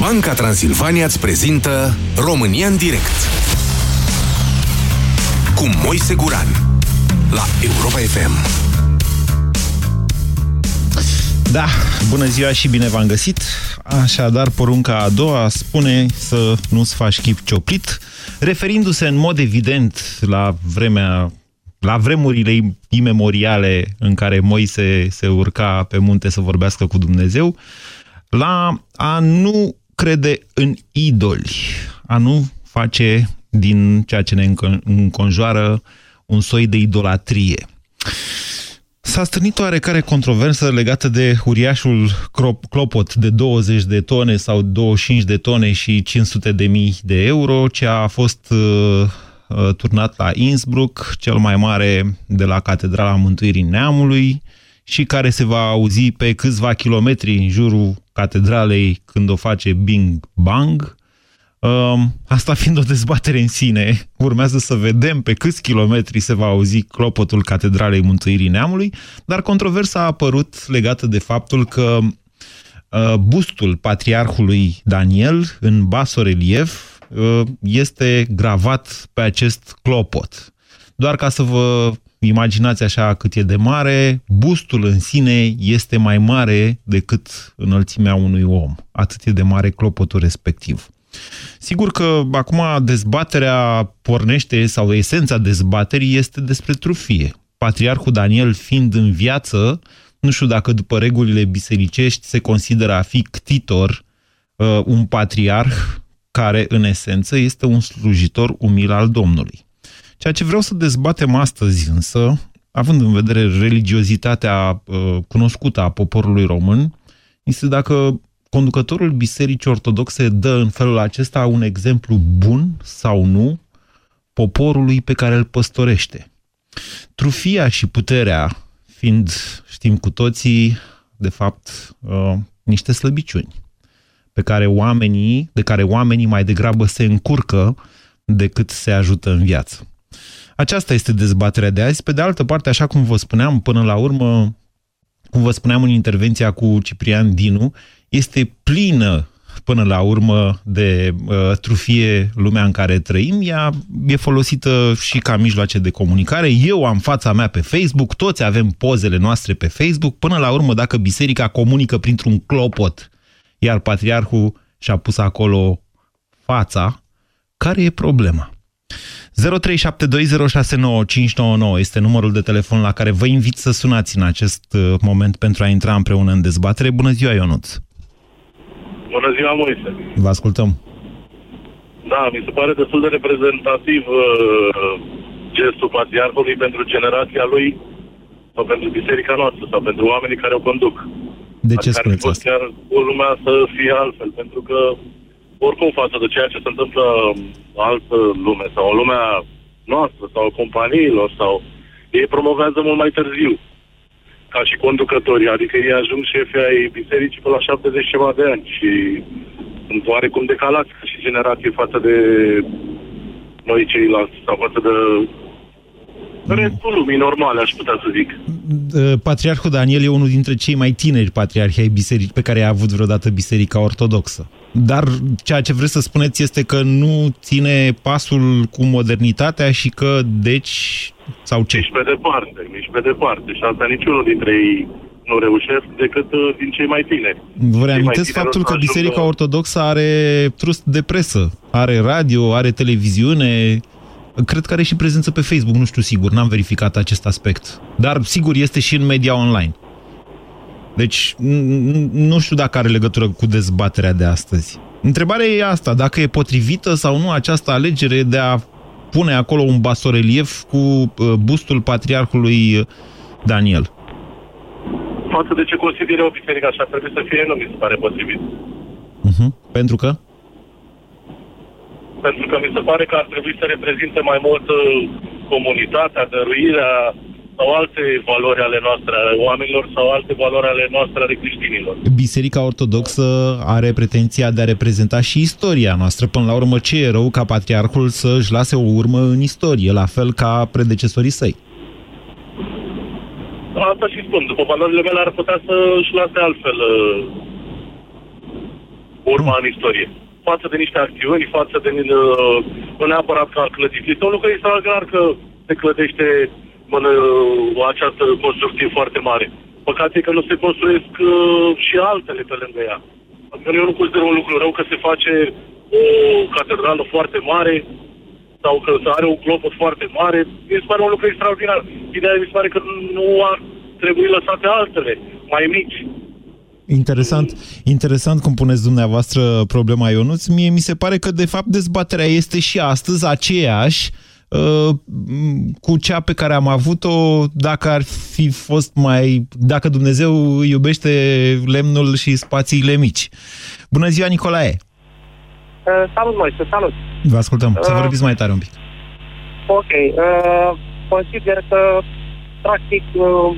Banca Transilvania îți prezintă România în direct cu Moise Guran la Europa FM. Da, bună ziua și bine v-am găsit. Așadar, porunca a doua spune să nu-ți faci chip cioplit, referindu-se în mod evident la vremea la vremurile imemoriale în care Moise se urca pe munte să vorbească cu Dumnezeu, la a nu crede în idoli, a nu face din ceea ce ne înconjoară un soi de idolatrie. S-a strânit oarecare controversă legată de uriașul clopot de 20 de tone sau 25 de tone și 500 de mii de euro, ce a fost uh, uh, turnat la Innsbruck, cel mai mare de la Catedrala Mântuirii Neamului, și care se va auzi pe câțiva kilometri în jurul catedralei când o face Bing Bang. Um, asta fiind o dezbatere în sine, urmează să vedem pe câți kilometri se va auzi clopotul Catedralei Mântuirii Neamului, dar controversa a apărut legată de faptul că uh, bustul patriarhului Daniel în basorelief uh, este gravat pe acest clopot. Doar ca să vă imaginați așa cât e de mare, bustul în sine este mai mare decât înălțimea unui om. Atât e de mare clopotul respectiv. Sigur că acum dezbaterea pornește, sau esența dezbaterii este despre trufie. Patriarhul Daniel fiind în viață, nu știu dacă după regulile bisericești se consideră a fi ctitor uh, un patriarh care în esență este un slujitor umil al Domnului. Ceea ce vreau să dezbatem astăzi însă, având în vedere religiozitatea uh, cunoscută a poporului român, este dacă conducătorul Bisericii Ortodoxe dă în felul acesta un exemplu bun sau nu poporului pe care îl păstorește. Trufia și puterea fiind, știm cu toții, de fapt, uh, niște slăbiciuni pe care oamenii, de care oamenii mai degrabă se încurcă decât se ajută în viață. Aceasta este dezbaterea de azi. Pe de altă parte, așa cum vă spuneam până la urmă, cum vă spuneam în intervenția cu Ciprian Dinu, este plină până la urmă de uh, trufie lumea în care trăim, ea e folosită și ca mijloace de comunicare. Eu am fața mea pe Facebook, toți avem pozele noastre pe Facebook. Până la urmă, dacă biserica comunică printr-un clopot, iar patriarhul și-a pus acolo fața, care e problema? 0372069599 este numărul de telefon la care vă invit să sunați în acest uh, moment pentru a intra împreună în dezbatere. Bună ziua, Ionuț! Bună ziua, Moise! Vă ascultăm! Da, mi se pare destul de reprezentativ uh, gestul patriarhului pentru generația lui sau pentru biserica noastră sau pentru oamenii care o conduc. De ce spuneți asta? chiar o lumea să fie altfel, pentru că oricum față de ceea ce se întâmplă în altă lume sau în lumea noastră sau a companiilor sau ei promovează mult mai târziu. Ca și conducătorii, adică ei ajung șefii ai bisericii pe la 70 ceva de ani și sunt oarecum decalați ca și generație față de noi ceilalți sau față de restul lumii normale, aș putea să zic. Patriarhul Daniel e unul dintre cei mai tineri patriarhi ai bisericii pe care a avut vreodată Biserica Ortodoxă. Dar ceea ce vreți să spuneți este că nu ține pasul cu modernitatea și că, deci, sau ce? Nici pe departe, nici pe departe. Și asta niciunul dintre ei nu reușesc decât uh, din cei mai tineri. Vă reamintesc faptul că Biserica Ortodoxă are trust de presă, are radio, are televiziune, cred că are și prezență pe Facebook, nu știu sigur, n-am verificat acest aspect. Dar sigur este și în media online. Deci nu știu dacă are legătură cu dezbaterea de astăzi. Întrebarea e asta, dacă e potrivită sau nu această alegere de a pune acolo un basorelief cu uh, bustul patriarhului Daniel. Față de ce consideră o biserică așa trebuie să fie, nu mi se pare potrivit. Uh-huh. Pentru că? Pentru că mi se pare că ar trebui să reprezinte mai mult uh, comunitatea, dăruirea, sau alte valori ale noastre, ale oamenilor, sau alte valori ale noastre, ale creștinilor. Biserica Ortodoxă are pretenția de a reprezenta și istoria noastră. Până la urmă, ce e rău ca patriarhul să-și lase o urmă în istorie, la fel ca predecesorii săi? Asta și spun. După valorile mele ar putea să-și lase altfel uh, urma în istorie. Față de niște acțiuni, față de uh, nu neapărat că a clădit. Este un lucru extraordinar că se clădește în, uh, această construcție foarte mare. Păcat e că nu se construiesc uh, și altele pe lângă ea. Adică eu nu consider un lucru rău că se face o catedrală foarte mare sau că are un clopot foarte mare. Mi se pare un lucru extraordinar. Ideea mi se pare că nu ar trebui lăsate altele, mai mici. Interesant, interesant cum puneți dumneavoastră problema Ionuț. Mie mi se pare că, de fapt, dezbaterea este și astăzi aceeași uh, cu cea pe care am avut-o dacă ar fi fost mai... dacă Dumnezeu iubește lemnul și spațiile mici. Bună ziua, Nicolae! Uh, salut, Moise, salut! Vă ascultăm, uh, să vorbiți mai tare un pic. Ok, uh, consider că, practic, uh,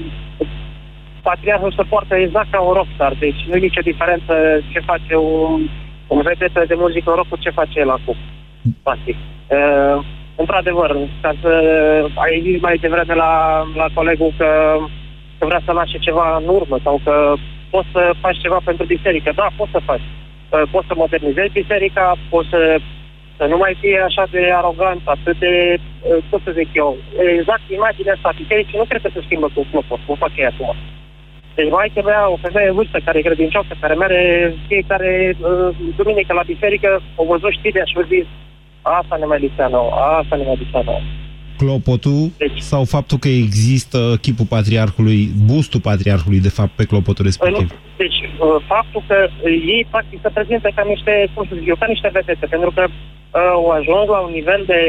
patriarhul se poartă exact ca un rockstar, deci nu e nicio diferență ce face un, un vedetă de muzică rock cu ce face el acum, practic. Uh, într-adevăr, ca să ai zis mai devreme la, la colegul că, că vrea să lase ceva în urmă sau că poți să faci ceva pentru biserică. Da, poți să faci. Uh, poți să modernizezi biserica, poți să, să nu mai fie așa de arogant, atât de, uh, cum să zic eu, exact imaginea asta bisericii nu cred că se schimbă cu flopul, cum fac ei acum. Deci mai mea, o femeie vârstă care e credincioasă, care merge fiecare uh, duminică la biserică, o văzut știrea și a zis, asta ne mai lipsea nouă, asta ne mai lipsea nouă. Clopotul deci, sau faptul că există chipul patriarhului, bustul patriarhului, de fapt, pe clopotul respectiv? Deci, uh, faptul că ei, practic, se prezintă ca niște, cum să zic eu, ca niște vedete, pentru că uh, au ajuns la un nivel de,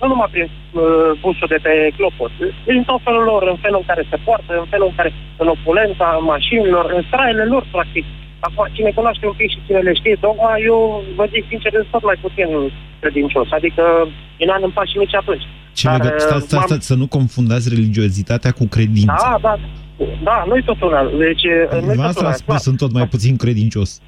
nu numai prin uh, bustul de pe clopot, în tot felul lor, în felul în care se poartă, în felul în care, în opulența mașinilor, în straile lor, practic. Acum, cine cunoaște un pic și cine le știe, dogma, eu vă zic sincer, sunt tot mai puțin credincios. Adică, în an în pași nici atunci. Ce Dar, legă... stați, stați, stați, să nu confundați religiozitatea cu credința. Da, da, da, nu-i tot una. Deci, nu tot una. spus, sunt tot mai puțin credincios.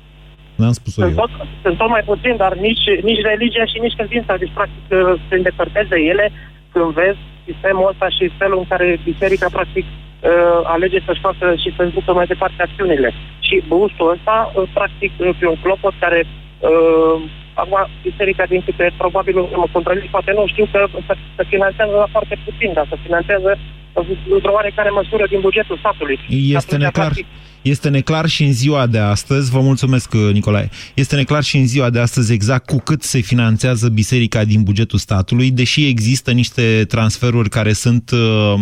N-am spus-o sunt eu. Tot, sunt tot mai puțin, dar nici, nici religia și nici credința. Deci, practic, se îndepărteze ele când vezi sistemul ăsta și felul în care biserica, practic, uh, alege să-și facă și să-și ducă mai departe acțiunile. Și bustul ăsta, uh, practic, pe un clopot care uh, Acum, biserica, din câte probabil mă contrazic, poate nu știu că se finanțează la foarte puțin, dar se finanțează într-o oarecare măsură din bugetul statului. Este neclar. Practic, este neclar și în ziua de astăzi, vă mulțumesc, Nicolae, este neclar și în ziua de astăzi exact cu cât se finanțează biserica din bugetul statului, deși există niște transferuri care sunt uh,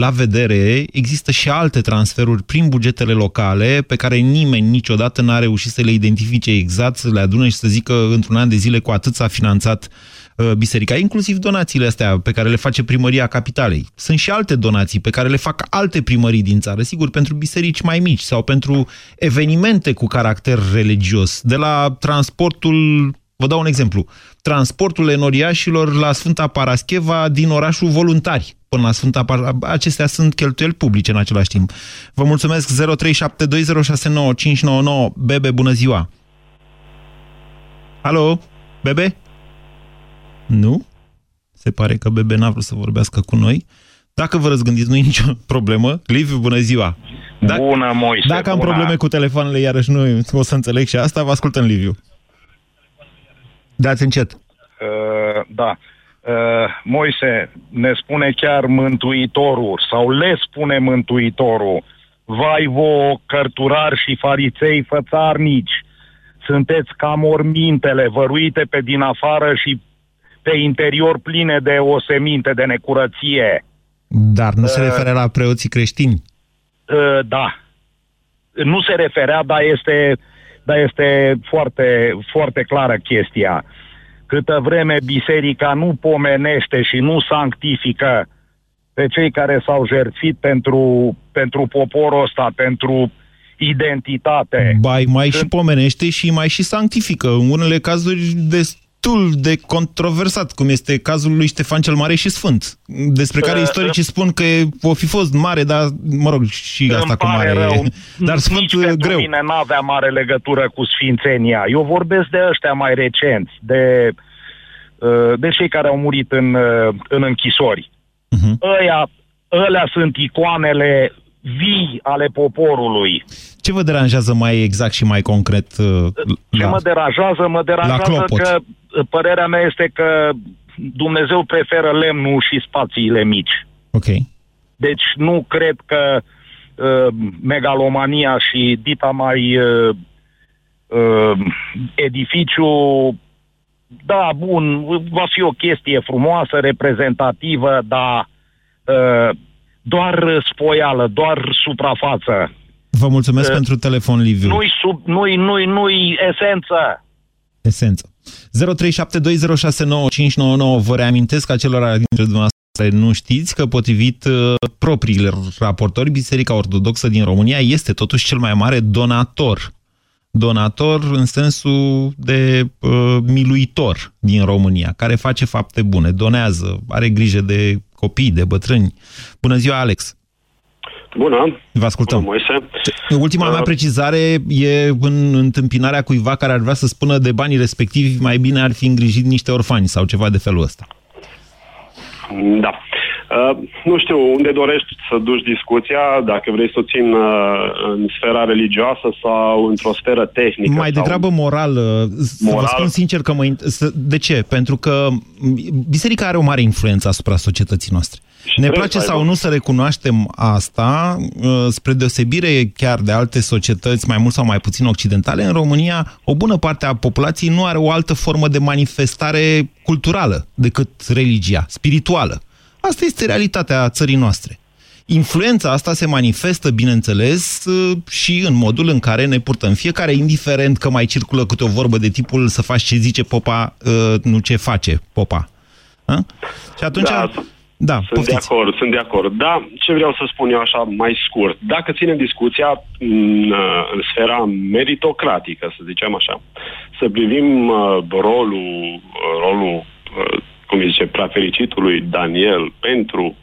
la vedere, există și alte transferuri prin bugetele locale pe care nimeni niciodată n-a reușit să le identifice exact, să le adune și să zică într-un an de zile cu atât s-a finanțat uh, biserica, inclusiv donațiile astea pe care le face primăria capitalei. Sunt și alte donații pe care le fac alte primării din țară, sigur, pentru biserici mai mici sau pentru evenimente cu caracter religios, de la transportul Vă dau un exemplu. Transportul enoriașilor la Sfânta Parascheva din orașul Voluntari până la Sfânta Parascheva. Acestea sunt cheltuieli publice în același timp. Vă mulțumesc 0372069599. Bebe, bună ziua! Alo? Bebe? Nu? Se pare că Bebe n-a vrut să vorbească cu noi. Dacă vă răzgândiți, nu e nicio problemă. Liviu, bună ziua! Dacă, bună, Moise! Dacă bună. am probleme cu telefoanele, iarăși nu o să înțeleg și asta, vă ascultăm, Liviu. Dați încet. Uh, da. Uh, Moise, ne spune chiar Mântuitorul, sau le spune Mântuitorul, vai vouă cărturari și fariței fățarnici, sunteți ca mormintele, văruite pe din afară și pe interior pline de oseminte, de necurăție. Dar nu uh, se referă la preoții creștini? Uh, da. Nu se referea, dar este dar este foarte, foarte clară chestia. Câtă vreme biserica nu pomenește și nu sanctifică pe cei care s-au jertfit pentru, pentru poporul ăsta, pentru identitate. Bai, mai și pomenește și mai și sanctifică. În unele cazuri de destul de controversat, cum este cazul lui Ștefan cel Mare și Sfânt, despre care uh, istoricii spun că o fi fost mare, dar, mă rog, și asta cu mare. Rău. Dar Sfânt Nici greu. mine n-avea mare legătură cu Sfințenia. Eu vorbesc de ăștia mai recenți, de, uh, de cei care au murit în, uh, în închisori. Uh-huh. Ăia, ălea sunt icoanele vii ale poporului. Ce vă deranjează mai exact și mai concret? Uh, Ce la... mă deranjează? Mă deranjează că uh, părerea mea este că Dumnezeu preferă lemnul și spațiile mici. Ok. Deci nu cred că uh, megalomania și dita mai uh, uh, edificiu da, bun, va fi o chestie frumoasă, reprezentativă, dar uh, doar spoială, doar suprafață. Vă mulțumesc uh, pentru telefon, Liviu. Nu-i, sub, nu-i, nu-i, nu-i esență. Esență. 0372069599 Vă reamintesc că acelora dintre dumneavoastră nu știți că potrivit uh, propriilor raportori, Biserica Ortodoxă din România este totuși cel mai mare donator donator în sensul de uh, miluitor din România, care face fapte bune, donează, are grijă de copii, de bătrâni. Bună ziua, Alex! Bună! Vă ascultăm. Bună, Moise. Ultima uh, mea precizare e în întâmpinarea cuiva care ar vrea să spună de banii respectivi mai bine ar fi îngrijit niște orfani sau ceva de felul ăsta. Da. Uh, nu știu unde dorești să duci discuția, dacă vrei să o țin uh, în sfera religioasă sau într-o sferă tehnică. Mai sau... degrabă morală. Moral. Vă spun sincer că mă... De ce? Pentru că biserica are o mare influență asupra societății noastre. Și ne place sau nu să recunoaștem asta, uh, spre deosebire chiar de alte societăți mai mult sau mai puțin occidentale, în România o bună parte a populației nu are o altă formă de manifestare culturală decât religia, spirituală. Asta este realitatea țării noastre. Influența asta se manifestă, bineînțeles, uh, și în modul în care ne purtăm fiecare, indiferent că mai circulă câte o vorbă de tipul să faci ce zice popa, uh, nu ce face popa. Ha? Și atunci... Da. Da, sunt poftiți. de acord, sunt de acord. Da, ce vreau să spun eu așa mai scurt. Dacă ținem discuția în, uh, în sfera meritocratică, să zicem așa, să privim uh, rolul, rolul uh, cum zice, prefericitului Daniel pentru,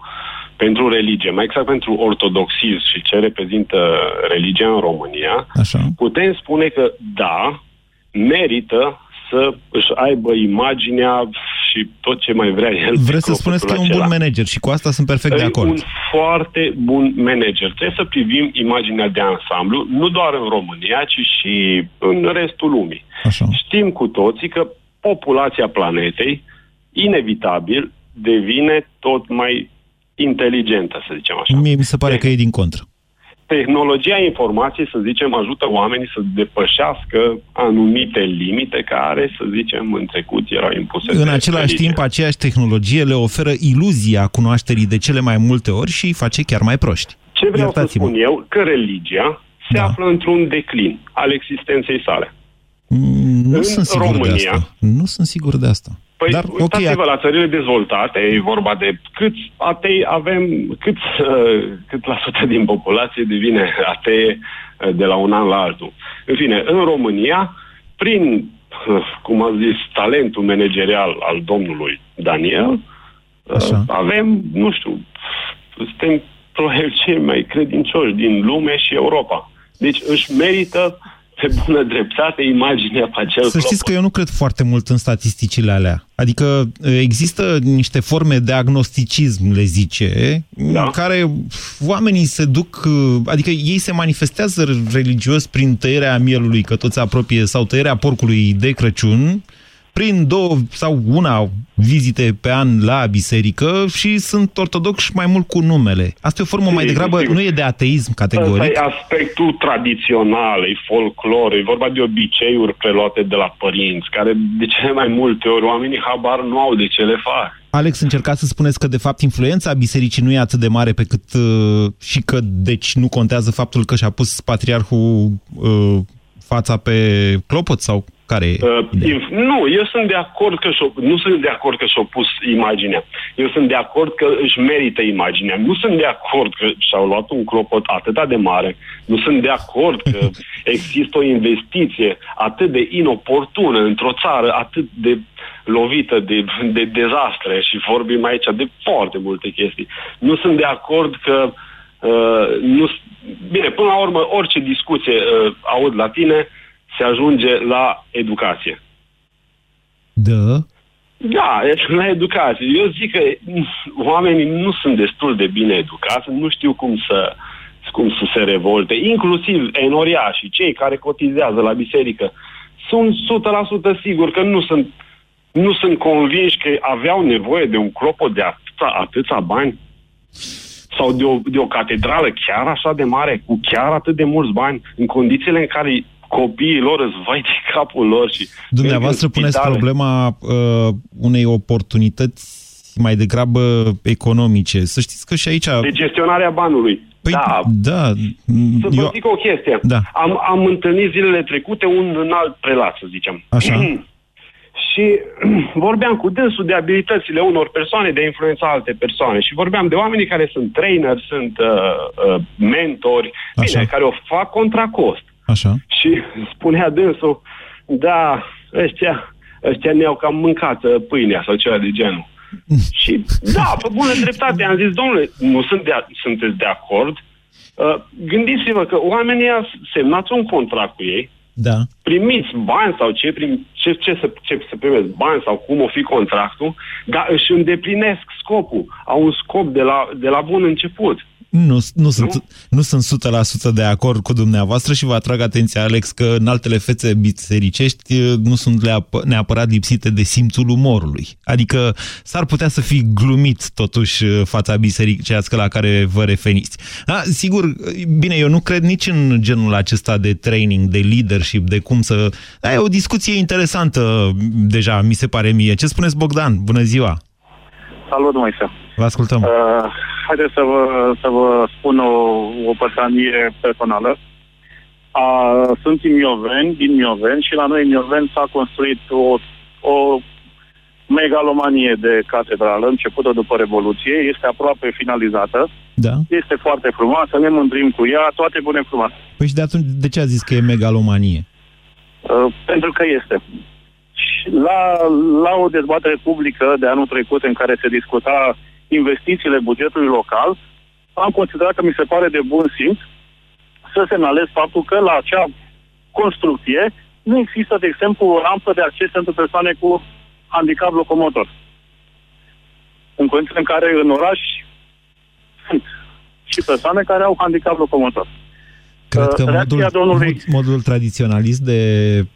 pentru religie, mai exact pentru ortodoxism și ce reprezintă religia în România, Așa. putem spune că da, merită să își aibă imaginea și tot ce mai vrea el. Vreți să spuneți că e un bun manager și cu asta sunt perfect e de acord. un foarte bun manager. Trebuie să privim imaginea de ansamblu, nu doar în România, ci și în restul lumii. Așa. Știm cu toții că populația planetei, inevitabil, devine tot mai inteligentă, să zicem așa. Mie mi se pare că e din contră tehnologia informației, să zicem, ajută oamenii să depășească anumite limite care, să zicem, în trecut erau impuse. În același religie. timp, aceeași tehnologie le oferă iluzia cunoașterii de cele mai multe ori și îi face chiar mai proști. Ce vreau să spun eu? Că religia se da. află într-un declin al existenței sale. Mm, nu în sunt sigur România, de asta. Nu sunt sigur de asta. Păi Dar, uitați-vă okay, la țările dezvoltate, e vorba de câți atei avem, cât, uh, cât la sută din populație devine atee uh, de la un an la altul. În fine, în România, prin, uh, cum am zis, talentul managerial al domnului Daniel, uh, Așa. avem, nu știu, suntem probabil cei mai credincioși din lume și Europa. Deci își merită pe bună dreptate imaginea pe acel Să știți că eu nu cred foarte mult în statisticile alea. Adică există niște forme de agnosticism, le zice, da. în care oamenii se duc, adică ei se manifestează religios prin tăierea mielului, că toți apropie, sau tăierea porcului de Crăciun, prin două sau una vizite pe an la biserică și sunt ortodoxi mai mult cu numele. Asta e o formă mai degrabă, nu e de ateism categoric. Asta e aspectul tradițional, e folclor, e vorba de obiceiuri preluate de la părinți, care de cele mai multe ori oamenii habar nu au de ce le fac. Alex, încercați să spuneți că de fapt influența bisericii nu e atât de mare pe cât uh, și că deci nu contează faptul că și-a pus patriarhul uh, fața pe clopot sau care e uh, Nu, eu sunt de acord că și nu sunt de acord că și-au pus imaginea. Eu sunt de acord că își merită imaginea. Nu sunt de acord că și-au luat un clopot atât de mare. Nu sunt de acord că există o investiție atât de inoportună într-o țară atât de lovită de, de dezastre și vorbim aici de foarte multe chestii. Nu sunt de acord că uh, nu... Bine, până la urmă, orice discuție uh, aud la tine, se ajunge la educație. Da? Da, la educație. Eu zic că oamenii nu sunt destul de bine educați, nu știu cum să, cum să se revolte, inclusiv enoriașii, cei care cotizează la biserică, sunt 100% sigur că nu sunt, nu sunt convinși că aveau nevoie de un clopot de atâta, atâția bani sau de o, de o catedrală chiar așa de mare, cu chiar atât de mulți bani, în condițiile în care copiii lor îți vai de capul lor și... Dumneavoastră puneți problema uh, unei oportunități mai degrabă economice. Să știți că și aici... De gestionarea banului. Păi, da. da. Să vă zic o chestie. Da. Am, am întâlnit zilele trecute un înalt prelat, să zicem. Așa. și vorbeam cu dânsul de abilitățile unor persoane de a influența alte persoane și vorbeam de oamenii care sunt trainer, sunt uh, uh, mentori, bine, care o fac contra cost. Așa. Și spunea dânsul, da, ăștia, ăștia ne-au cam mâncat uh, pâinea sau ceva de genul. și da, pe bună dreptate, am zis, domnule, nu sunt de, sunteți de acord? Uh, gândiți-vă că oamenii semnați un contract cu ei, da. primiți bani sau ce, prim, ce, ce, să, ce să primesc bani sau cum o fi contractul, dar își îndeplinesc scopul. Au un scop de la, de la bun început. Nu, nu, nu, sunt, nu sunt 100% de acord cu dumneavoastră și vă atrag atenția, Alex, că în altele fețe bisericești nu sunt neapărat lipsite de simțul umorului. Adică s-ar putea să fi glumit totuși fața bisericească la care vă referiți. Da, sigur, bine, eu nu cred nici în genul acesta de training, de leadership, de cum să... Da, e o discuție interesantă deja, mi se pare mie. Ce spuneți, Bogdan? Bună ziua! Salut, Moise! Vă ascultăm! Uh haideți să vă, să vă spun o, o pătranie personală. A, sunt din Mioveni, din Mioveni și la noi în Mioveni s-a construit o, o megalomanie de catedrală, începută după Revoluție, este aproape finalizată. Da. Este foarte frumoasă, ne mândrim cu ea, toate bune frumoase. Păi și de atunci, de ce a zis că e megalomanie? Uh, pentru că este. Și la, la o dezbatere publică de anul trecut în care se discuta investițiile bugetului local, am considerat că mi se pare de bun simț să semnalez faptul că la acea construcție nu există, de exemplu, o rampă de acces pentru persoane cu handicap locomotor. În condițiile în care în oraș sunt și persoane care au handicap locomotor. Cred că modul, domnului... modul tradiționalist de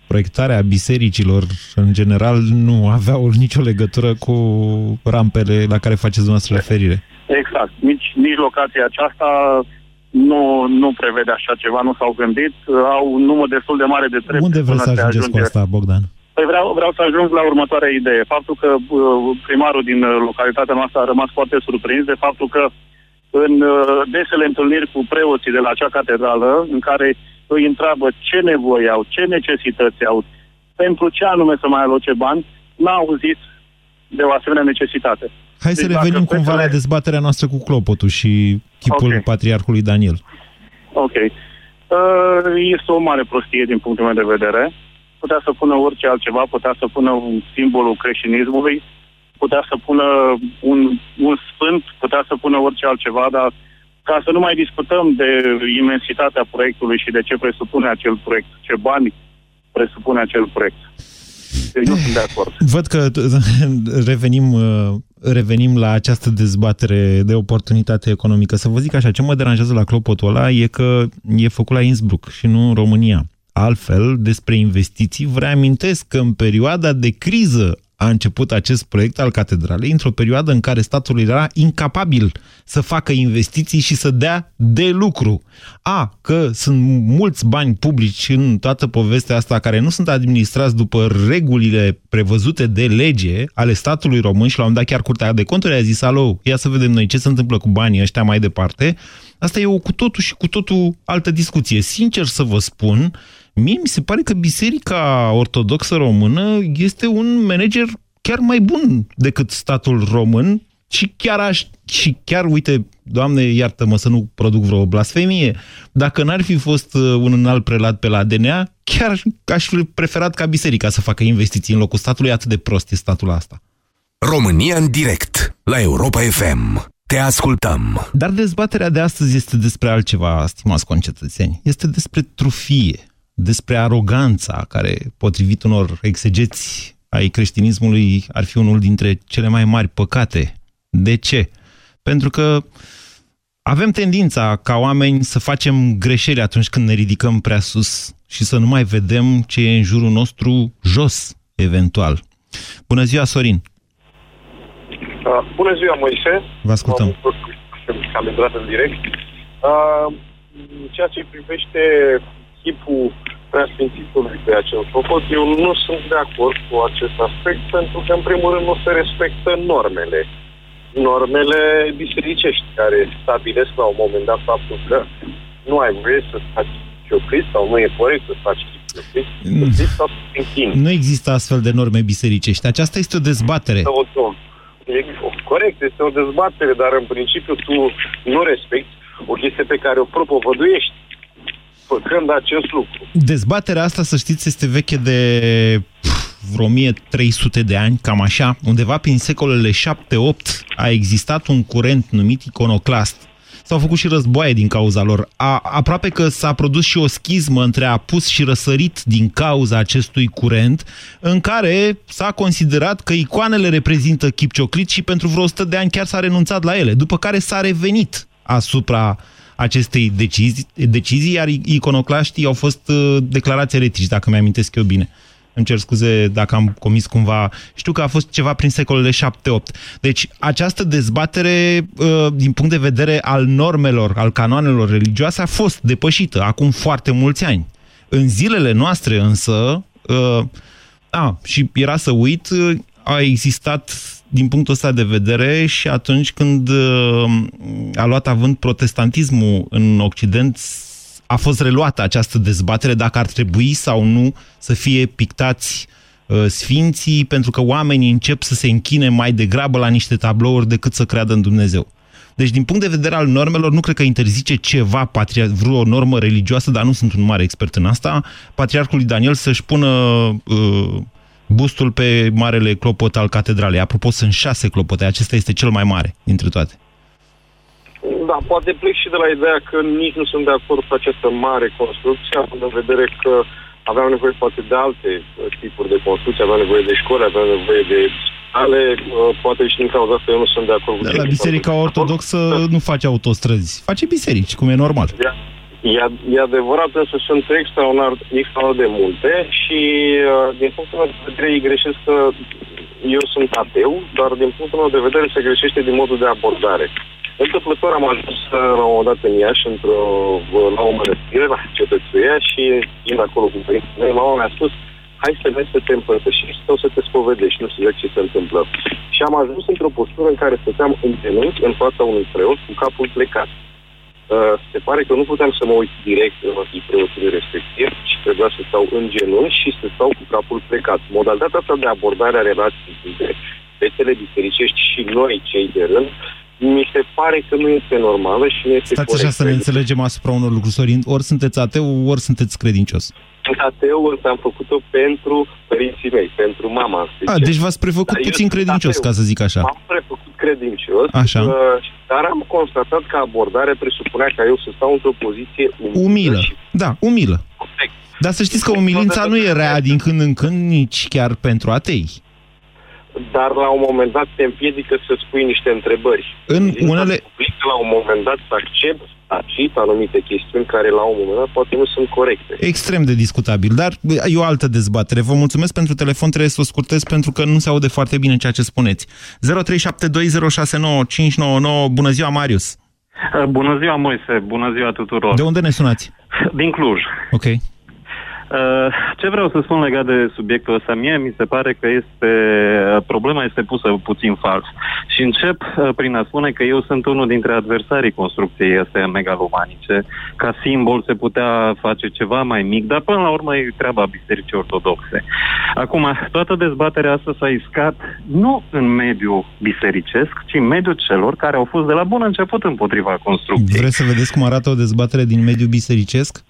proiectare a bisericilor, în general, nu aveau nicio legătură cu rampele la care faceți dumneavoastră referire. Exact. Nici, nici locația aceasta nu, nu prevede așa ceva, nu s-au gândit. Au un număr destul de mare de trepte. Unde vreți să ajungeți ajunge. cu asta, Bogdan? Păi vreau, vreau să ajung la următoarea idee. Faptul că uh, primarul din localitatea noastră a rămas foarte surprins de faptul că în uh, desele întâlniri cu preoții de la acea catedrală, în care îi întreabă ce nevoi au, ce necesități au, pentru ce anume să mai aloce bani, n-a auzit de o asemenea necesitate. Hai deci să revenim cumva la dezbaterea noastră cu clopotul și chipul okay. patriarhului Daniel. Ok. Uh, este o mare prostie din punctul meu de vedere. Putea să pună orice altceva, putea să pună un simbolul creștinismului, putea să pună un, un sfânt, putea să pună orice altceva, dar ca să nu mai discutăm de imensitatea proiectului și de ce presupune acel proiect, ce bani presupune acel proiect. Deci nu sunt de acord. Văd că revenim, uh, revenim la această dezbatere de oportunitate economică. Să vă zic așa, ce mă deranjează la clopotul ăla e că e făcut la Innsbruck și nu în România. Altfel, despre investiții, vă reamintesc că în perioada de criză a început acest proiect al catedralei într-o perioadă în care statul era incapabil să facă investiții și să dea de lucru. A, că sunt mulți bani publici în toată povestea asta care nu sunt administrați după regulile prevăzute de lege ale statului român și la un dat chiar Curtea de Conturi a zis, alo, ia să vedem noi ce se întâmplă cu banii ăștia mai departe. Asta e o cu totul și cu totul altă discuție. Sincer să vă spun, Mie mi se pare că Biserica Ortodoxă Română este un manager chiar mai bun decât statul român și chiar aș, și chiar, uite, Doamne, iartă-mă să nu produc vreo blasfemie, dacă n-ar fi fost uh, un înalt prelat pe la DNA, chiar aș fi preferat ca biserica să facă investiții în locul statului, atât de prost e statul asta. România în direct, la Europa FM. Te ascultăm. Dar dezbaterea de astăzi este despre altceva, stimați concetățeni. Este despre trufie, despre aroganța care, potrivit unor exegeți ai creștinismului, ar fi unul dintre cele mai mari păcate. De ce? Pentru că Avem tendința ca oameni să facem greșeli atunci când ne ridicăm prea sus și să nu mai vedem ce e în jurul nostru jos, eventual. Bună ziua, Sorin! Uh, bună ziua, Moise! Vă ascultăm! Am intrat în direct. Uh, ceea ce privește chipul preasfințitului pe acel popor, eu nu sunt de acord cu acest aspect, pentru că, în primul rând, nu se respectă normele. Normele bisericești, care stabilesc la un moment dat faptul că nu ai voie să faci cioplit sau nu e corect să faci cioplit, mm. sau să Nu există astfel de norme bisericești. Aceasta este o dezbatere. E, corect, este o dezbatere, dar în principiu tu nu respecti o chestie pe care o propovăduiești făcând acest lucru. Dezbaterea asta, să știți, este veche de vreo 1300 de ani, cam așa. Undeva prin secolele 7-8 a existat un curent numit iconoclast. S-au făcut și războaie din cauza lor. A, aproape că s-a produs și o schismă între apus și răsărit din cauza acestui curent, în care s-a considerat că icoanele reprezintă chipcioclit și pentru vreo 100 de ani chiar s-a renunțat la ele, după care s-a revenit asupra acestei decizii, decizii iar iconoclaștii au fost uh, declarați eretici, dacă mi-amintesc eu bine. Îmi cer scuze dacă am comis cumva... Știu că a fost ceva prin secolele 7-8. Deci această dezbatere, uh, din punct de vedere al normelor, al canoanelor religioase, a fost depășită acum foarte mulți ani. În zilele noastre însă... Uh, a, și era să uit, a existat din punctul ăsta de vedere și atunci când uh, a luat avânt protestantismul în Occident, a fost reluată această dezbatere dacă ar trebui sau nu să fie pictați uh, sfinții, pentru că oamenii încep să se închine mai degrabă la niște tablouri decât să creadă în Dumnezeu. Deci, din punct de vedere al normelor, nu cred că interzice ceva, patria, vreo normă religioasă, dar nu sunt un mare expert în asta, patriarhului Daniel să-și pună uh, bustul pe marele clopot al catedralei. Apropo, sunt șase clopote, acesta este cel mai mare dintre toate. Da, poate plec și de la ideea că nici nu sunt de acord cu această mare construcție, având în vedere că aveam nevoie poate de alte uh, tipuri de construcții, aveam nevoie de școli, aveam nevoie de ale, uh, poate și din cauza asta eu nu sunt de acord cu... Dar la Biserica Ortodoxă nu face autostrăzi, face biserici, cum e normal. Da. E, e adevărat, însă sunt extraordinar, extraordinar de multe și uh, din punctul meu de vedere ei greșesc că eu sunt ateu, dar din punctul meu de vedere se greșește din modul de abordare. Întâmplător am ajuns la un moment dat în Iași, într-o, la o mănăstire, la cetățuia și fiind acolo cu părinții mei, mama mi-a spus hai să mergi să te împărtășești sau să te spovedești, nu știu ce se întâmplă. Și am ajuns într-o postură în care stăteam în genunchi în fața unui preot cu capul plecat. Uh, se pare că nu puteam să mă uit direct în ochii preotului respectiv, și trebuia să stau în genunchi și să stau cu capul plecat. Modalitatea asta de abordare a relației între fetele bisericești și noi, cei de rând, mi se pare că nu este normală și nu este Stați așa să ne înțelegem asupra unor lucruri, Sorin. Ori sunteți ateu, ori sunteți credincios. Sunt ateu, însă am făcut-o pentru părinții mei, pentru mama. A, deci v-ați prefăcut Dar puțin credincios, ateu. ca să zic așa. M-am prefăcut credincios, așa. Uh, dar am constatat că abordarea presupunea ca eu să stau într-o poziție umilă. Umilă, și... da, umilă. Perfect. Dar să știți că umilința nu e rea din când în când nici chiar pentru atei dar la un moment dat te împiedică să spui niște întrebări. În unele... La un moment dat să accept acit anumite chestiuni care la un moment dat poate nu sunt corecte. Extrem de discutabil, dar e o altă dezbatere. Vă mulțumesc pentru telefon, trebuie să o scurtez pentru că nu se aude foarte bine ceea ce spuneți. 0372069599. Bună ziua, Marius! Bună ziua, Moise! Bună ziua tuturor! De unde ne sunați? Din Cluj. Ok. Uh, ce vreau să spun legat de subiectul ăsta, mie mi se pare că este problema este pusă puțin fals. Și încep uh, prin a spune că eu sunt unul dintre adversarii construcției astea megalomanice. Ca simbol se putea face ceva mai mic, dar până la urmă e treaba Bisericii Ortodoxe. Acum, toată dezbaterea asta s-a iscat nu în mediul bisericesc, ci în mediul celor care au fost de la bun început împotriva construcției. Vreți să vedeți cum arată o dezbatere din mediul bisericesc?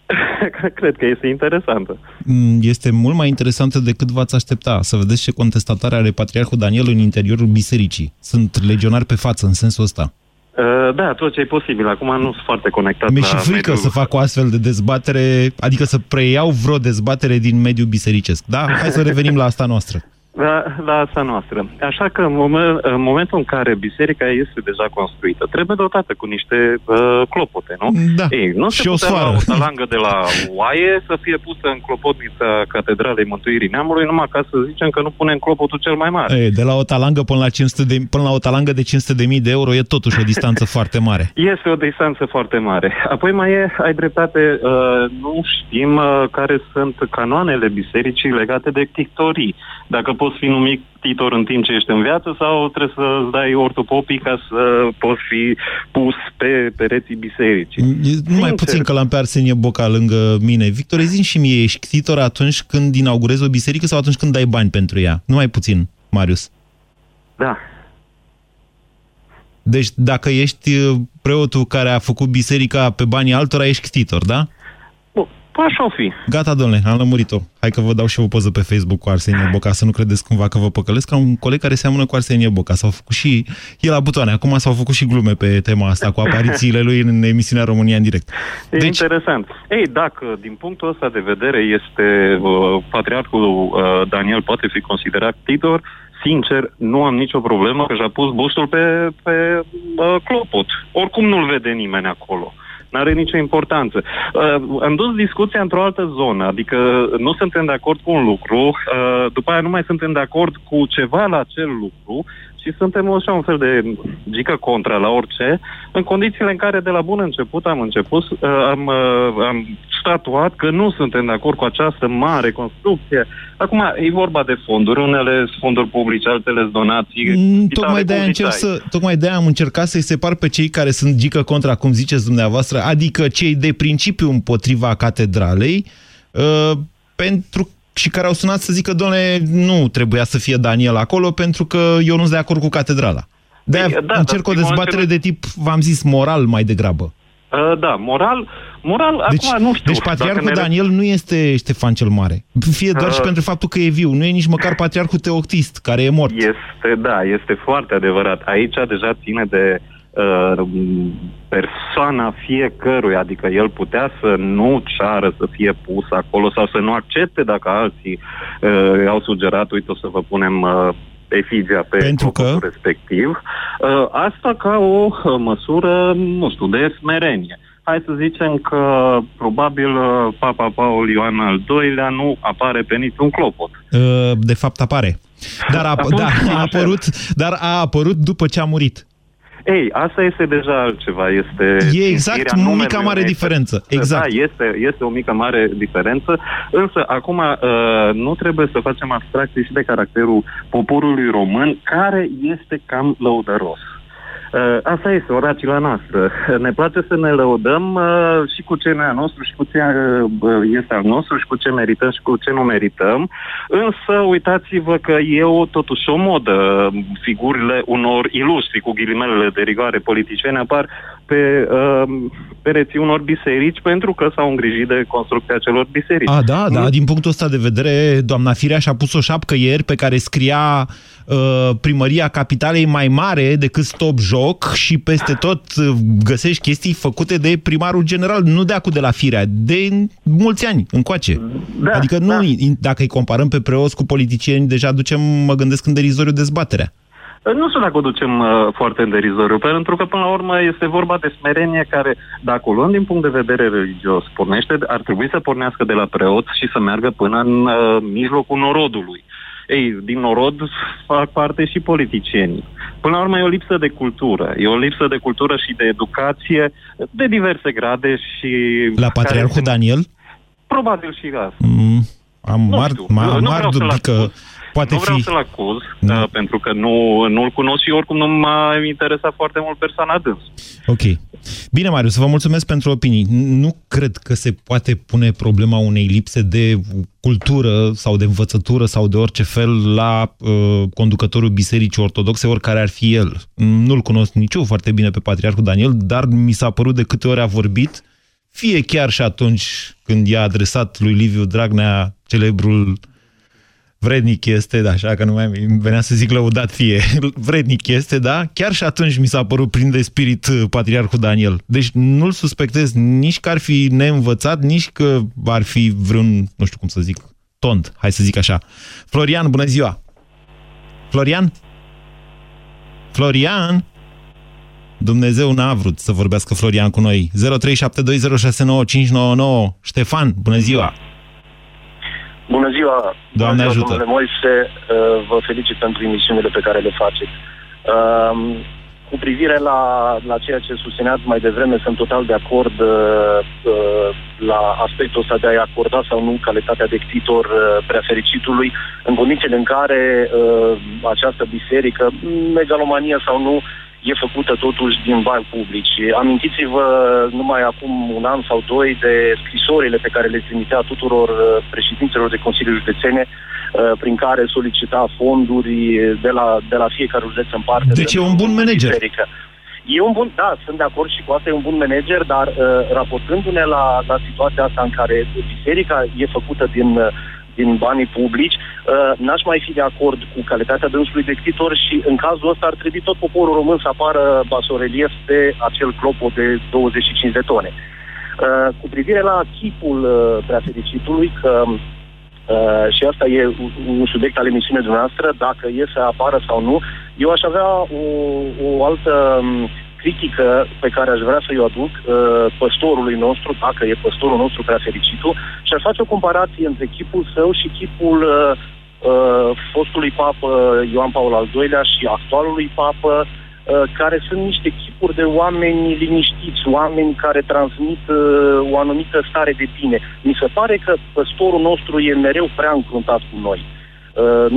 Cred că este interesantă. Mm, este mult mai interesantă decât v-ați aștepta. Să vedeți ce contestatare are Patriarhul Daniel în interiorul bisericii. Sunt legionari pe față în sensul ăsta. Uh, da, tot ce e posibil. Acum nu sunt foarte conectat Mi-e și frică mediul... să fac o astfel de dezbatere, adică să preiau vreo dezbatere din mediul bisericesc. Da? Hai să revenim la asta noastră. La, la asta noastră. Așa că în, moment, în momentul în care biserica este deja construită, trebuie dotată cu niște uh, clopote, nu? Da. Ei, nu Și se o putea soară. la o talangă de la oaie să fie pusă în clopotnița Catedralei Mântuirii Neamului, numai ca să zicem că nu punem clopotul cel mai mare. E, de la o talangă până la, 500 de, până la o talangă de 500 de mii de euro e totuși o distanță foarte mare. Este o distanță foarte mare. Apoi mai e, ai dreptate, uh, nu știm uh, care sunt canoanele bisericii legate de ctitorii. Dacă poți fi numit ctitor în timp ce ești în viață sau trebuie să-ți dai ortopopii ca să poți fi pus pe pereții bisericii. E Numai puțin că l-am pe Arsenie Boca lângă mine. Victor, zi și mie, ești ctitor atunci când inaugurezi o biserică sau atunci când dai bani pentru ea? Numai puțin, Marius. Da. Deci dacă ești uh, preotul care a făcut biserica pe banii altora, ești ctitor, da? Bun, așa o fi. Gata, domnule, am lămurit-o. Hai că vă dau și eu o poză pe Facebook cu Arsenie Boca, să nu credeți cumva că vă păcălesc, ca un coleg care seamănă cu Arsenie Boca. S-au făcut și el la butoane. Acum s-au făcut și glume pe tema asta, cu aparițiile lui în emisiunea România în direct. E deci... interesant. Ei, dacă din punctul ăsta de vedere este uh, patriarhul uh, Daniel poate fi considerat titor, sincer, nu am nicio problemă că și-a pus bustul pe, pe uh, clopot. Oricum nu-l vede nimeni acolo. N-are nicio importanță. Uh, am dus discuția într-o altă zonă, adică nu suntem de acord cu un lucru, uh, după aia nu mai suntem de acord cu ceva la acel lucru și suntem așa un fel de gică contra la orice, în condițiile în care de la bun început am început, uh, am, uh, am statuat că nu suntem de acord cu această mare construcție. Acum, e vorba de fonduri, unele sunt fonduri publice, altele sunt donații. Mm, chitare Tocmai de-aia, publice încerc ai. să, tocmai de-aia am încercat să-i separ pe cei care sunt gică contra, cum ziceți dumneavoastră, adică cei de principiu împotriva catedralei, uh, pentru și care au sunat să zică, doamne, nu trebuia să fie Daniel acolo, pentru că eu nu sunt de acord cu catedrala. De-aia Păi, da, încerc dar o în dezbatere momentul- de tip, v-am zis, moral mai degrabă. Uh, da, moral, moral Deci, acum nu știu. deci patriarhul dacă ne- Daniel nu este Ștefan cel Mare. Fie doar Uh. și pentru faptul că e viu. Nu e nici măcar patriarhul Teoctist, care e mort. Este, da, este foarte adevărat. Aici deja ține de uh, persoana fiecăruia, adică el putea să nu ceară să fie pus acolo sau să nu accepte dacă alții uh, au sugerat, uite, o să vă punem uh, efigia pe Pentru că? clopotul respectiv. Uh, asta ca o uh, măsură, nu știu, de smerenie. Hai să zicem că probabil uh, Papa Paul Ioan al II-lea nu apare pe niciun clopot. Uh, De fapt apare. Dar a, Atunci, da, a la fel. apărut, dar a apărut după ce a murit. Ei, asta este deja altceva. Este E exact cinstirea o numelui mică mare unei diferență. persoane. Exact. Da, este, este o mică mare diferență, însă acum uh, nu trebuie să facem abstracție și de caracterul poporului român, care este cam lăudăros. Uh, asta este orațiile noastră. Ne place să ne lăudăm uh, și cu ce nu e al nostru și cu ce uh, este al nostru și cu ce merităm și cu ce nu merităm. Însă uitați-vă că eu totuși o modă. Figurile unor ilustri cu ghilimelele de rigoare politicieni apar pe uh, pereții unor biserici pentru că s-au îngrijit de construcția celor biserici. A, da, da, din punctul ăsta de vedere, doamna Firea și-a pus o șapcă ieri pe care scria uh, primăria capitalei mai mare decât stop joc și peste tot uh, găsești chestii făcute de primarul general, nu de acum de la Firea, de mulți ani încoace. Da, adică nu, da. dacă îi comparăm pe preoți cu politicieni, deja ducem, mă gândesc, în derizoriu dezbaterea. Nu știu dacă o ducem uh, foarte în derizoriu, pentru că până la urmă este vorba de smerenie care, dacă o luăm din punct de vedere religios, pornește, ar trebui să pornească de la preot și să meargă până în uh, mijlocul norodului. Ei, din norod fac parte și politicienii. Până la urmă e o lipsă de cultură. E o lipsă de cultură și de educație de diverse grade și... La care Patriarhul sunt- Daniel? Probabil și asta. Mm, am Nu mari, știu, ma, nu mari vreau să-l dubii că acuz. Poate nu vreau fi... să-l acuz, Da. uh, pentru că nu, nu-l cunosc și oricum nu m-a interesat foarte mult persoana dâns. Ok. Bine, Marius, vă mulțumesc pentru opinii. Nu cred că se poate pune problema unei lipse de cultură sau de învățătură sau de orice fel la uh, conducătorul Bisericii Ortodoxe, oricare ar fi el. Nu-l cunosc nici eu foarte bine pe Patriarhul Daniel, dar mi s-a părut de câte ori a vorbit, fie chiar și atunci când i-a adresat lui Liviu Dragnea celebrul vrednic este, da, așa că nu mai îmi venea să zic lăudat fie, vrednic este, da, chiar și atunci mi s-a părut plin de spirit uh, Patriarhul Daniel. Deci nu-l suspectez nici că ar fi neînvățat, nici că ar fi vreun, nu știu cum să zic, tont, hai să zic așa. Florian, bună ziua! Florian? Florian? Dumnezeu n-a vrut să vorbească Florian cu noi. 0372069599. Ștefan, bună ziua! Bună ziua! Doamne Bună ziua, ajută! Domnule Moise, uh, vă felicit pentru emisiunile pe care le faceți. Um, Cu privire la, la ceea ce susțineați mai devreme, sunt total de acord uh, uh, la aspectul ăsta de a-i acorda sau nu calitatea de ctitor uh, preafericitului, în condițiile în care uh, această biserică, megalomania sau nu, e făcută totuși din bani publici. Amintiți-vă numai acum un an sau doi de scrisorile pe care le trimitea tuturor uh, președinților de Consiliul Județene uh, prin care solicita fonduri de la, de la fiecare județ în parte. Deci e un bun manager. Biserică. E un bun, da, sunt de acord și cu asta, e un bun manager, dar uh, raportându-ne la, la situația asta în care biserica e făcută din, uh, din banii publici, uh, n-aș mai fi de acord cu calitatea dânsului de ctitor și în cazul ăsta ar trebui tot poporul român să apară basorelief pe acel clopot de 25 de tone. Uh, cu privire la chipul uh, preafericitului, că Uh, și asta e un- un subiect al emisiunii dumneavoastră, dacă e să apară sau nu. Eu aș avea o, o altă um, critică pe care aș vrea să-i o aduc uh, păstorului nostru, dacă e păstorul nostru prea fericitul, și aș face o comparație între chipul său și chipul uh, uh, fostului papă Ioan Paul al II-lea și actualului papă, uh, care sunt niște chipuri de oameni liniștiți, oameni care transmit uh, o anumită stare de bine. Mi se pare că păstorul nostru e mereu prea încruntat cu noi. Uh,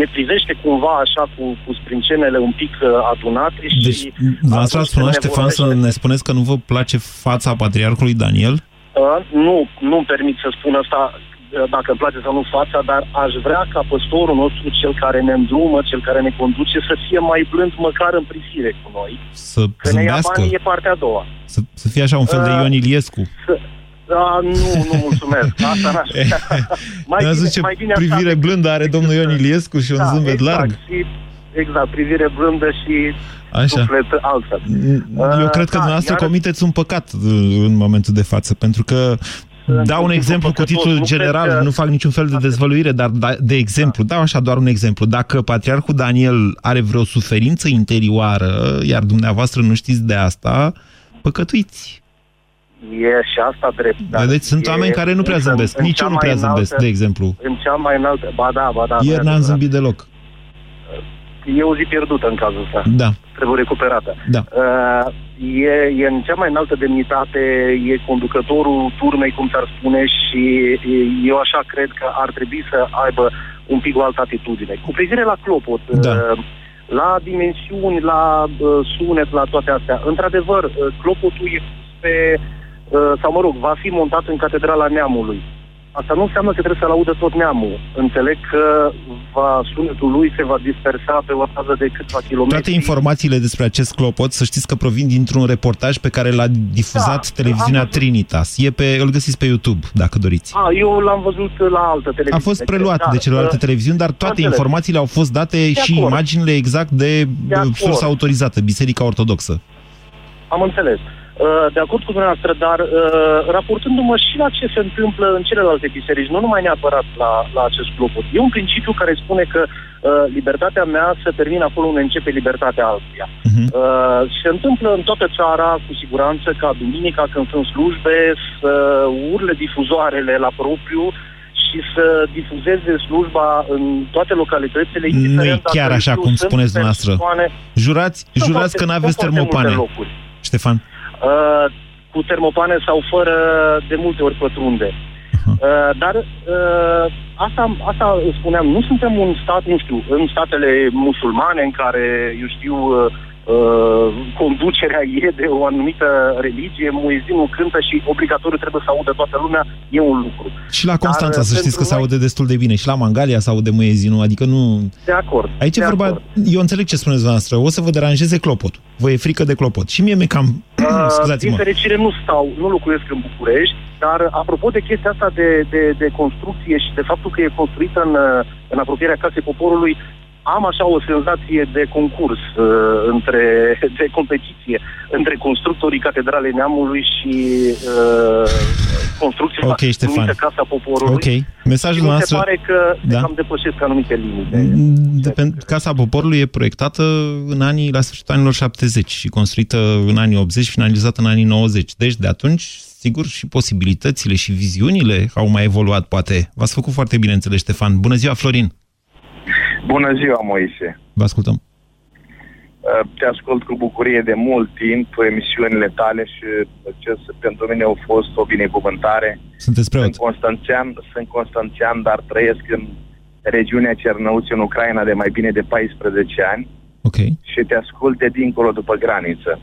ne privește cumva așa cu, cu sprincenele un pic uh, adunate și... Deci, dumneavoastră ați spune, atunci când ne Ștefan, să vorbește- ne spuneți că nu vă place fața patriarhului Daniel? Uh, nu, nu-mi permit să spun asta uh, dacă îmi place sau nu fața, dar aș vrea ca păstorul nostru, cel care ne îndrumă, cel care ne conduce, să fie mai blând măcar în privire cu noi. Să Că ne ia zâmbească? banii e partea a doua. Să, să fie așa un fel de Uh, Ion Iliescu? Să... Da, nu, nu mulțumesc. Asta n-aș mai, Ne-a bine, zis ce mai bine privire așa blândă are domnul Ion Iliescu și un da, zâmbet exact, larg. Și, exact, privire blândă și Așa. suflet altfel. Eu cred că da, dumneavoastră iar- comiteți un păcat uh, în momentul de față, pentru că dau un exemplu cu păcătos, titlul nu cred general, că- nu fac niciun fel de dezvăluire, dar da, de exemplu, dau așa doar un exemplu. Dacă Patriarhul Daniel are vreo suferință interioară, iar dumneavoastră nu știți de asta, păcătuiți. E și asta drept. dar Vedeți, sunt e oameni care nu prea însă zâmbesc. în Nici eu cea nu prea mai zâmbesc, înaltă- de exemplu. În cea mai înaltă... Ba da, ba da. Ieri ba n-am da. zâmbit deloc. E o zi pierdută în cazul ăsta. Da. Trebuie recuperată. Da. Uh, e, e în cea mai înaltă demnitate, e conducătorul turnei, cum s-ar spune, și e- eu așa cred că ar trebui să aibă un pic o altă atitudine. Cu privire la clopot, Da. uh, la dimensiuni, la uh, sunet, la toate astea, într-adevăr, uh, clopotul e pus pe, uh, sau mă rog, va fi montat în Catedrala Neamului. Asta nu înseamnă că trebuie să-l audă tot neamul. Înțeleg că va, sunetul lui se va dispersa pe o fază de câțiva kilometri. Toate informațiile despre acest clopot, să știți că provin dintr-un reportaj pe care l-a difuzat Da, televiziunea am văzut. Trinitas. E pe, îl găsiți pe YouTube, dacă doriți. A, eu l-am văzut la altă televiziune. A fost preluat Da, de celelalte uh, televiziuni, dar toate înțeles. informațiile au fost date și acord. imaginile exact de, De acord. sursa autorizată, Biserica Ortodoxă. Am înțeles. Uh, De acord cu dumneavoastră, dar uh, raportându-mă și la ce se întâmplă în celelalte biserici, nu numai neapărat la, la acest clopot. E un principiu care spune că uh, libertatea mea se termină acolo unde începe libertatea altuia. Mhm. Uh, se întâmplă în toată țara, cu siguranță, ca duminica, când sunt slujbe, să urle difuzoarele la propriu și să difuzeze slujba în toate localitățile. Nu e indiferent dacă chiar așa știu, cum sunt spuneți dumneavoastră. persoane- Jurați, Sunt jurați foarte- că nu aveți sunt foarte multe termopane. locuri. Ștefan, Uh, cu termopane sau fără, de multe ori pătrunde. Uh, dar uh, asta, asta îți spuneam, nu suntem un stat, nu știu, în statele musulmane în care, eu știu, uh, uh, conducerea e de o anumită religie, muezinul cântă și obligatoriu trebuie să audă toată lumea, e un lucru. și la Constanța Dar, să știți pentru că se noi- aude destul de bine. Și la Mangalia se aude muezinul, adică nu... De acord. Aici de e vorba, acord. eu înțeleg ce spuneți dumneavoastră, o să vă deranjeze clopotul. Vă e frică de clopot. Și mie mi-e cam... Uh, din Scuzați-mă. fericire nu stau, nu locuiesc în București, dar apropo de chestia asta de, de, de construcție și de faptul că e construită în, uh, în apropierea Casei Poporului, am așa o senzație de concurs uh, între, de competiție între constructorii Catedralei Neamului și uh, construcția Ok, Ștefan. numită Casa Poporului. Ok. Mesajul și mi se noastră... pare că Da. da. cam depășesc anumite limite. Mm, Depend... Casa Poporului e proiectată în anii, la sfârșitul anilor 70 și construită în anii 80, finalizată în anii 90. Deci, de atunci, sigur, și posibilitățile și viziunile au mai evoluat, poate. V-ați făcut foarte bine, înțeles, Ștefan. Bună ziua, Florin! Bună ziua, Moise! Vă ascultăm. Uh, Te ascult cu bucurie de mult timp emisiunile tale și uh, ce pentru mine au fost o binecuvântare. Sunteți preot. Sunt constanțean, sunt constanțean, dar trăiesc în regiunea Cernăuți, în Ucraina, de mai bine de 14 ani Ok. și te ascult de dincolo după graniță.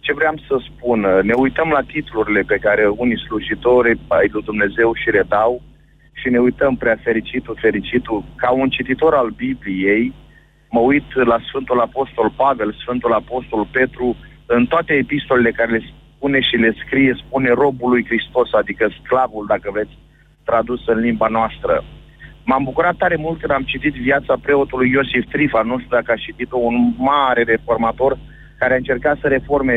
Ce vreau să spun, uh, ne uităm la titlurile pe care unii slujitori ai lui Dumnezeu și le dau și ne uităm prea fericitul, fericitul. Ca un cititor al Bibliei, mă uit la Sfântul Apostol Pavel, Sfântul Apostol Petru, în toate epistolele care le spune și le scrie, spune robul lui Hristos, adică sclavul, dacă vreți, tradus în limba noastră. M-am bucurat tare mult când am citit viața preotului Iosif Trifa, nu știu dacă a citit un mare reformator care a încercat să, reforme,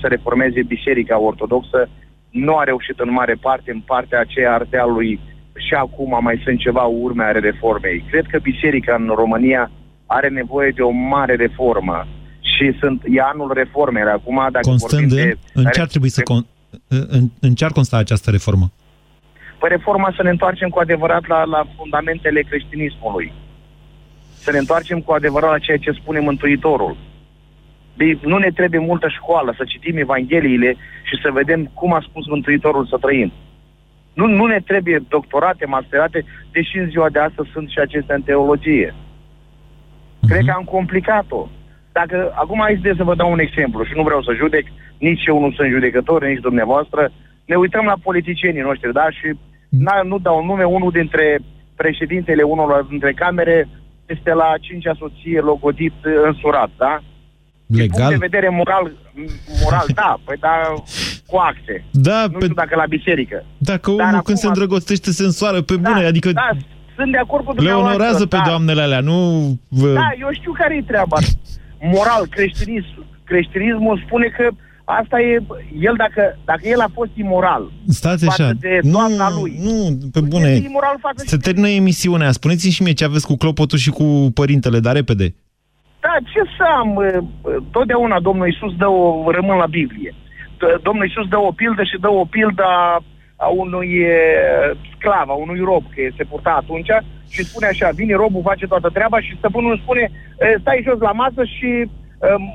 să reformeze Biserica Ortodoxă. Nu a reușit în mare parte, în partea aceea Ardealului și acum mai sunt ceva urme ale reformei. Cred că Biserica în România are nevoie de o mare reformă și sunt, e anul reformei. Acum, dacă Constând vorbim în, de... în ce ar trebui să... Con... În, în ce ar consta această reformă? Păi reforma să ne întoarcem cu adevărat la, la fundamentele creștinismului. Să ne întoarcem cu adevărat la ceea ce spune Mântuitorul. De, nu ne trebuie multă școală să citim Evangheliile și să vedem cum a spus Mântuitorul să trăim. Nu, nu ne trebuie doctorate, masterate, deși în ziua de astăzi sunt și acestea în teologie. Cred că am complicat-o. Dacă, acum aici de să vă dau un exemplu și nu vreau să judec, nici eu nu sunt judecător, nici dumneavoastră, ne uităm la politicienii noștri, da? Și na, nu dau nume, unul dintre președintele unul dintre camere este la cincea soție logodit însurat, da? Din punct Legal? de vedere moral, moral da, păi da, cu acte. Da, nu știu dacă la biserică. Dacă Dar omul acum- când se îndrăgostește se însoară pe bune, adică Da, sunt de acord cu le dumneavoastră. onorează pe da. doamnele alea, nu... Vă... Da, eu știu care e treaba. Moral, creștinism, creștinismul spune că asta e, el dacă, dacă el a fost imoral Stați față așa. de Nu, doamna lui, nu, pe bune. este imoral față Se termină emisiunea. Spuneți-mi și mie ce aveți cu clopotul și cu părintele, dar repede. Da, ce să am? uh, Totdeauna Domnul Iisus dă o, rămân la Biblie. D- Domnul Iisus dă o pildă și dă o pildă a, a unui e, sclav, a unui rob, că se purta atunci și spune așa, vine robul, face toată treaba și stăpânul spune, "E, stai jos la masă și e,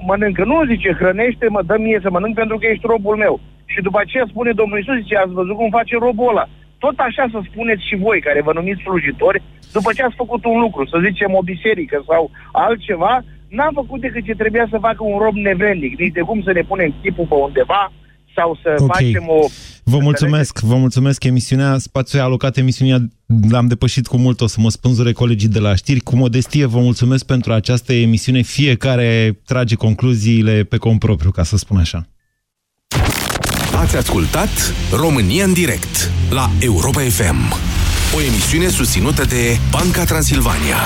mănâncă. Nu, zice, hrănește-mă, dă mie să mănânc pentru că ești robul meu. Și după aceea spune Domnul Iisus, zice, ați văzut cum face robul ăla. Tot așa să spuneți și voi, care vă numiți slujitori, după ce ați făcut un lucru, să zicem o biserică sau altceva, n-am făcut decât ce trebuia să facă un rob nevrednic, nici de cum să ne punem chipul pe undeva sau să Ok. facem o... Vă mulțumesc, vă mulțumesc. Emisiunea, spațiul alocat emisiunea l-am depășit cu mult, o să mă spânzure colegii de la știri. Cu modestie vă mulțumesc pentru această emisiune. Fiecare trage concluziile pe cont propriu, ca să spun așa. Ați ascultat România în direct la Europa FM. O emisiune susținută de Banca Transilvania.